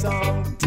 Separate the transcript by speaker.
Speaker 1: song.